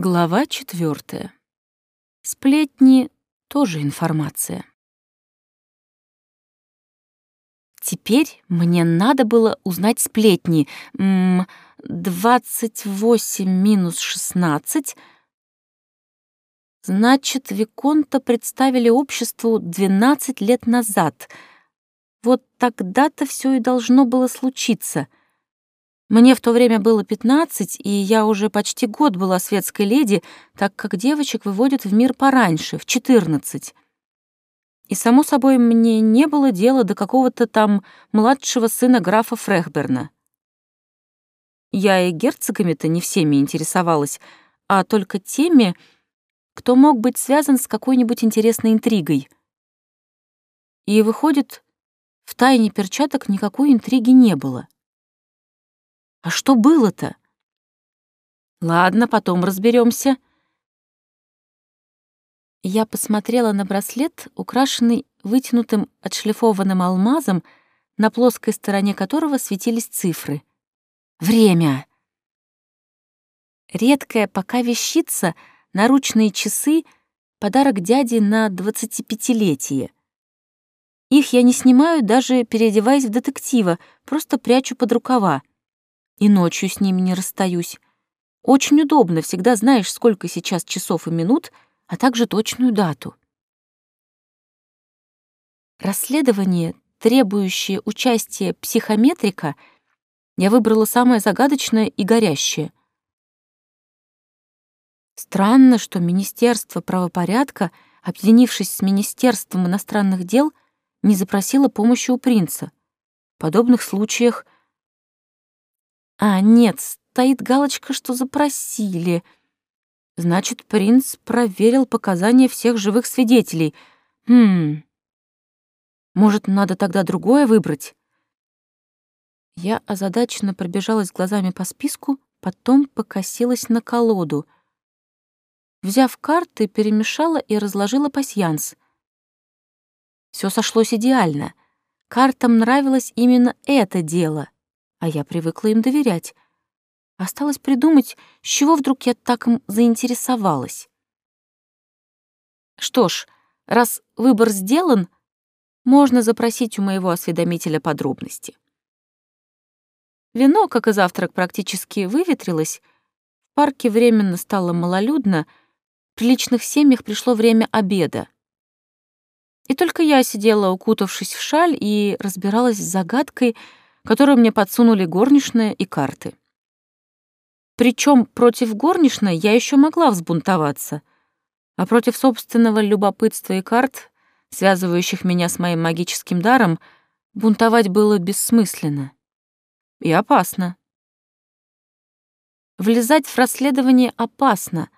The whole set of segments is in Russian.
Глава четвертая. Сплетни — тоже информация. Теперь мне надо было узнать сплетни. М -м, 28 минус 16. Значит, Виконта представили обществу 12 лет назад. Вот тогда-то все и должно было случиться — мне в то время было пятнадцать, и я уже почти год была светской леди, так как девочек выводят в мир пораньше, в четырнадцать. И, само собой, мне не было дела до какого-то там младшего сына графа Фрехберна. Я и герцогами-то не всеми интересовалась, а только теми, кто мог быть связан с какой-нибудь интересной интригой. И, выходит, в тайне перчаток никакой интриги не было. А что было-то? Ладно, потом разберемся. Я посмотрела на браслет, украшенный вытянутым отшлифованным алмазом, на плоской стороне которого светились цифры. Время. Редкая пока вещица, наручные часы — подарок дяди на двадцатипятилетие. Их я не снимаю, даже переодеваясь в детектива, просто прячу под рукава. И ночью с ними не расстаюсь. Очень удобно, всегда знаешь, сколько сейчас часов и минут, а также точную дату. Расследование, требующее участия психометрика, я выбрала самое загадочное и горящее. Странно, что Министерство правопорядка, объединившись с Министерством иностранных дел, не запросило помощи у принца. В подобных случаях — а, нет, стоит галочка, что запросили. Значит, принц проверил показания всех живых свидетелей. Хм. Может, надо тогда другое выбрать? Я озадаченно пробежалась глазами по списку, потом покосилась на колоду. Взяв карты, перемешала и разложила пасьянс. Все сошлось идеально. Картам нравилось именно это дело — а я привыкла им доверять. Осталось придумать, с чего вдруг я так им заинтересовалась. Что ж, раз выбор сделан, можно запросить у моего осведомителя подробности. Вино, как и завтрак, практически выветрилось, в парке временно стало малолюдно, в приличных семьях пришло время обеда. И только я сидела, укутавшись в шаль, и разбиралась с загадкой — которую мне подсунули горничная и карты. Причем против горничной я еще могла взбунтоваться, а против собственного любопытства и карт, связывающих меня с моим магическим даром, бунтовать было бессмысленно и опасно. Влезать в расследование опасно,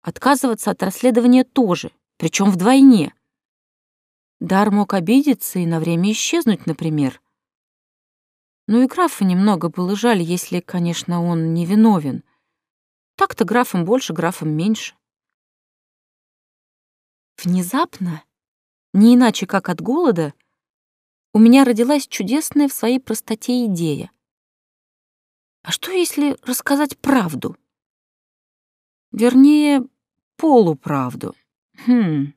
отказываться от расследования тоже, причем вдвойне. Дар мог обидеться и на время исчезнуть, например. Ну и графа немного было жаль, если, конечно, он не виновен. Так-то графом больше, графом меньше. Внезапно, не иначе как от голода, у меня родилась чудесная в своей простоте идея. А что, если рассказать правду? Вернее, полуправду. Хм.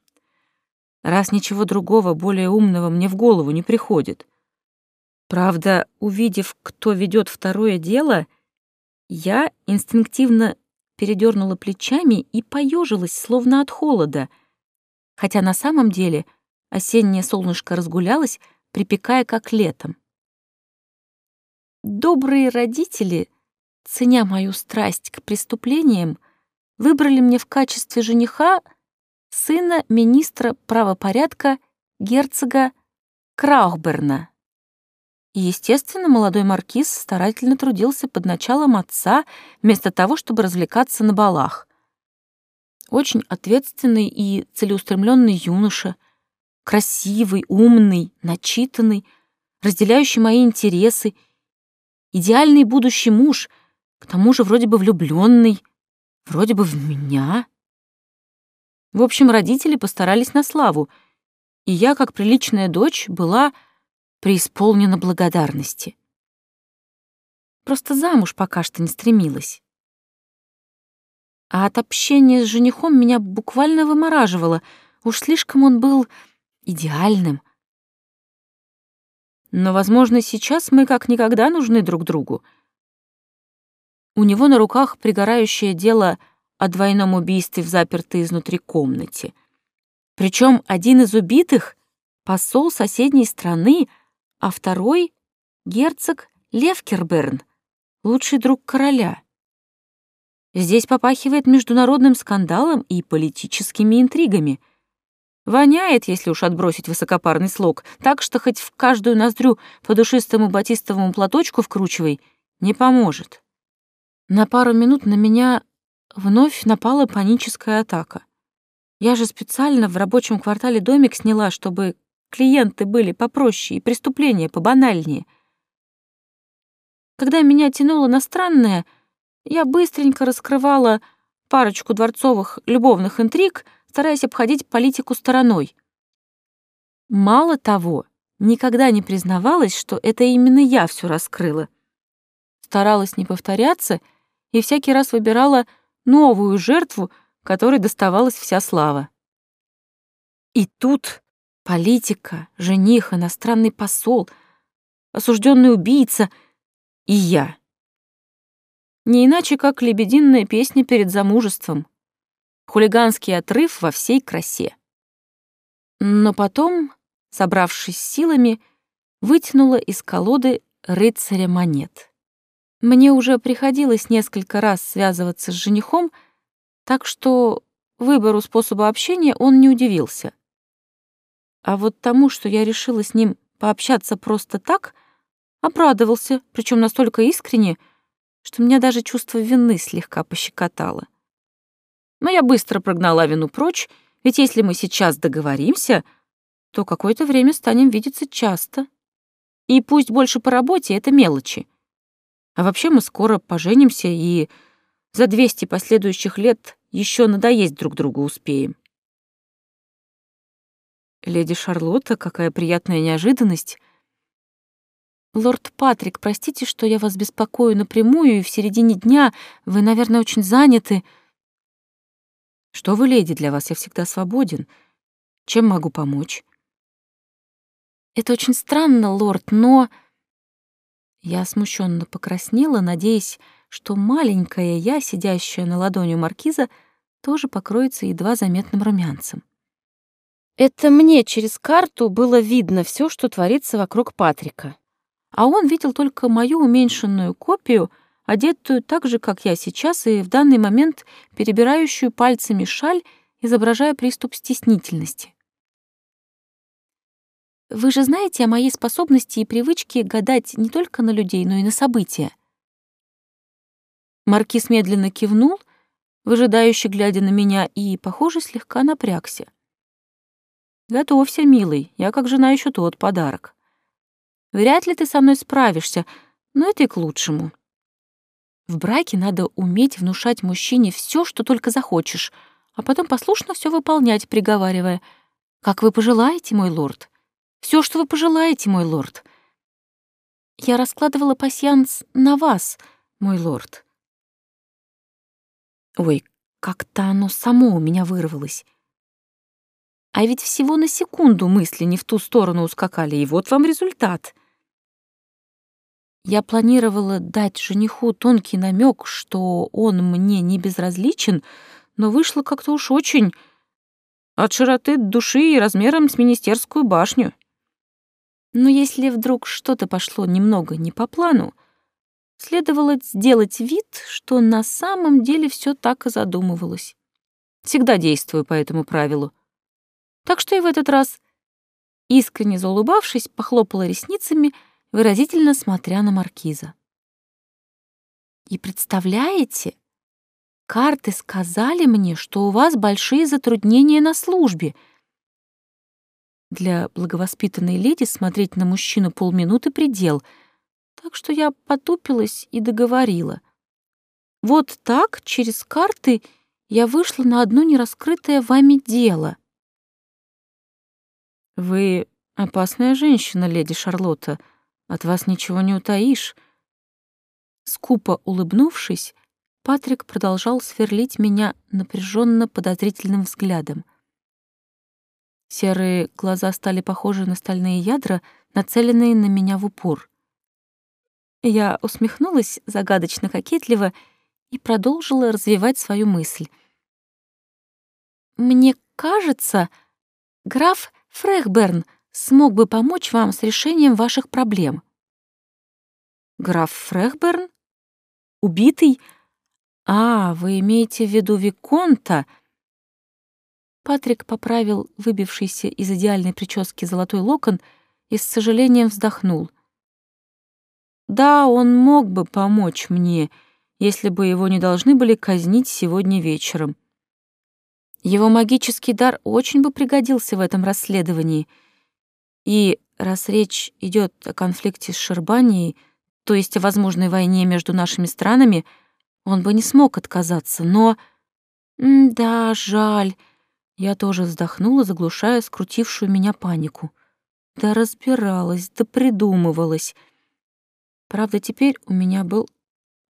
Раз ничего другого, более умного мне в голову не приходит. Правда, увидев, кто ведет второе дело, я инстинктивно передернула плечами и поежилась, словно от холода, хотя на самом деле осеннее солнышко разгулялось, припекая как летом. Добрые родители, ценя мою страсть к преступлениям, выбрали мне в качестве жениха сына министра правопорядка герцога Краухберна. Естественно, молодой маркиз старательно трудился под началом отца, вместо того, чтобы развлекаться на балах. Очень ответственный и целеустремленный юноша, красивый, умный, начитанный, разделяющий мои интересы, идеальный будущий муж, к тому же вроде бы влюбленный, вроде бы в меня. В общем, родители постарались на славу, и я, как приличная дочь, была преисполнена благодарности. Просто замуж пока что не стремилась. А от общения с женихом меня буквально вымораживало. Уж слишком он был идеальным. Но, возможно, сейчас мы как никогда нужны друг другу. У него на руках пригорающее дело о двойном убийстве в запертой изнутри комнате. Причем один из убитых — посол соседней страны, а второй — герцог Левкерберн, лучший друг короля. Здесь попахивает международным скандалом и политическими интригами. Воняет, если уж отбросить высокопарный слог, так что хоть в каждую ноздрю по душистому батистовому платочку вкручивай, не поможет. На пару минут на меня вновь напала паническая атака. Я же специально в рабочем квартале домик сняла, чтобы клиенты были попроще и преступления побанальнее. Когда меня тянуло на странное — я быстренько раскрывала парочку дворцовых любовных интриг, стараясь обходить политику стороной. Мало того, никогда не признавалась, что это именно я все раскрыла. Старалась не повторяться и всякий раз выбирала новую жертву, которой доставалась вся слава. И тут политика, жених, иностранный посол, осужденный убийца и я. Не иначе, как лебединая песня перед замужеством. Хулиганский отрыв во всей красе. Но потом, собравшись силами, вытянула из колоды рыцаря монет. Мне уже приходилось несколько раз связываться с женихом, так что выбору способа общения он не удивился. А вот тому, что я решила с ним пообщаться просто так, обрадовался, причем настолько искренне, что меня даже чувство вины слегка пощекотало. Но я быстро прогнала вину прочь, ведь если мы сейчас договоримся, то какое-то время станем видеться часто. И пусть больше по работе — это мелочи. А вообще мы скоро поженимся и за 200 последующих лет еще надоесть друг другу успеем. Леди Шарлотта, какая приятная неожиданность. «Лорд Патрик, простите, что я вас беспокою напрямую, и в середине дня вы, наверное, очень заняты». «Что вы, леди, для вас я всегда свободен. Чем могу помочь?» «Это очень странно, лорд, но...» Я смущенно покраснела, надеясь, что маленькая я, сидящая на ладони маркиза, тоже покроется едва заметным румянцем. Это мне через карту было видно все, что творится вокруг Патрика а он видел только мою уменьшенную копию, одетую так же, как я сейчас, и в данный момент перебирающую пальцами шаль, изображая приступ стеснительности. Вы же знаете о моей способности и привычке гадать не только на людей, но и на события. Маркиз медленно кивнул, выжидающе глядя на меня, и, похоже, слегка напрягся. «Готовься, милый, я как жена еще тот подарок». Вряд ли ты со мной справишься, но это и к лучшему. В браке надо уметь внушать мужчине все, что только захочешь, а потом послушно все выполнять, приговаривая, «Как вы пожелаете, мой лорд? Все, что вы пожелаете, мой лорд». Я раскладывала пасьянс на вас, мой лорд. Ой, как-то оно само у меня вырвалось. А ведь всего на секунду мысли не в ту сторону ускакали, и вот вам результат. Я планировала дать жениху тонкий намек, что он мне не безразличен, но вышло как-то уж очень от широты души и размером с министерскую башню. Но если вдруг что-то пошло немного не по плану, следовало сделать вид, что на самом деле все так и задумывалось. Всегда действую по этому правилу. Так что и в этот раз, искренне заулыбавшись, похлопала ресницами — выразительно смотря на маркиза. «И представляете, карты сказали мне, что у вас большие затруднения на службе. Для благовоспитанной леди смотреть на мужчину полминуты предел, так что я потупилась и договорила. Вот так, через карты, я вышла на одно нераскрытое вами дело. «Вы опасная женщина, леди Шарлотта», от вас ничего не утаишь». Скупо улыбнувшись, Патрик продолжал сверлить меня напряженно подозрительным взглядом. Серые глаза стали похожи на стальные ядра, нацеленные на меня в упор. Я усмехнулась загадочно кокетливо и продолжила развивать свою мысль. «Мне кажется, граф Фрехберн смог бы помочь вам с решением ваших проблем». «Граф Фрехберн? Убитый? А, вы имеете в виду Виконта?» Патрик поправил выбившийся из идеальной прически золотой локон и с сожалением вздохнул — да, он мог бы помочь мне, если бы его не должны были казнить сегодня вечером. Его магический дар очень бы пригодился в этом расследовании. И раз речь идет о конфликте с Шербанией, то есть о возможной войне между нашими странами, он бы не смог отказаться, но... М да, жаль. Я тоже вздохнула, заглушая скрутившую меня панику. Да разбиралась, да придумывалась — Правда, теперь у меня был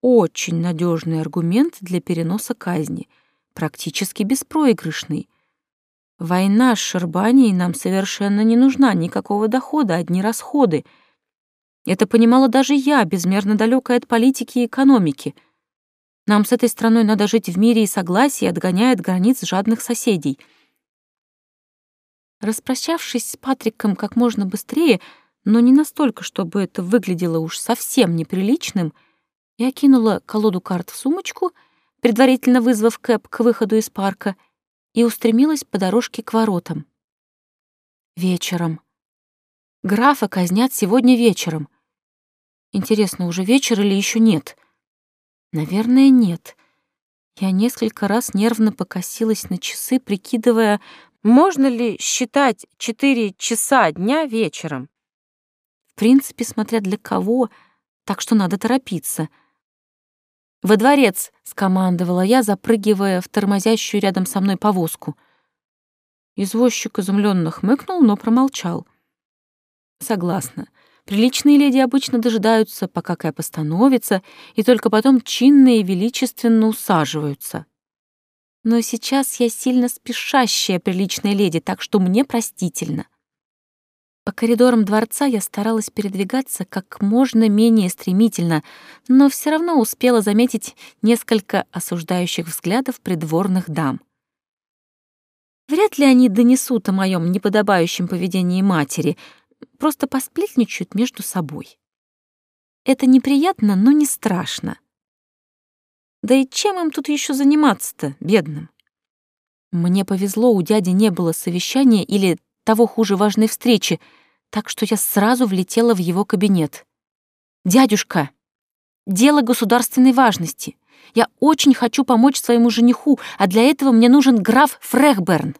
очень надежный аргумент для переноса казни, практически беспроигрышный. Война с Шербанией нам совершенно не нужна, никакого дохода, одни расходы. Это понимала даже я, безмерно далекая от политики и экономики. Нам с этой страной надо жить в мире и согласии, отгоняя от границ жадных соседей. Распрощавшись с Патриком как можно быстрее, но не настолько, чтобы это выглядело уж совсем неприличным, я кинула колоду карт в сумочку, предварительно вызвав Кэп к выходу из парка, и устремилась по дорожке к воротам. Вечером. Графа казнят сегодня вечером. Интересно, уже вечер или еще нет? Наверное, нет. Я несколько раз нервно покосилась на часы, прикидывая, можно ли считать четыре часа дня вечером. В принципе, смотря для кого, так что надо торопиться. «Во дворец!» — скомандовала я, запрыгивая в тормозящую рядом со мной повозку. Извозчик изумленно хмыкнул, но промолчал. «Согласна. Приличные леди обычно дожидаются, пока Кэп остановится, и только потом чинно и величественно усаживаются. Но сейчас я сильно спешащая приличная леди, так что мне простительно. По коридорам дворца я старалась передвигаться как можно менее стремительно, но все равно успела заметить несколько осуждающих взглядов придворных дам. Вряд ли они донесут о моем неподобающем поведении матери, просто посплетничают между собой. Это неприятно, но не страшно. Да и чем им тут еще заниматься-то, бедным? Мне повезло, у дяди не было совещания или того хуже важной встречи, так что я сразу влетела в его кабинет. «Дядюшка, дело государственной важности. Я очень хочу помочь своему жениху, а для этого мне нужен граф Фрехберн.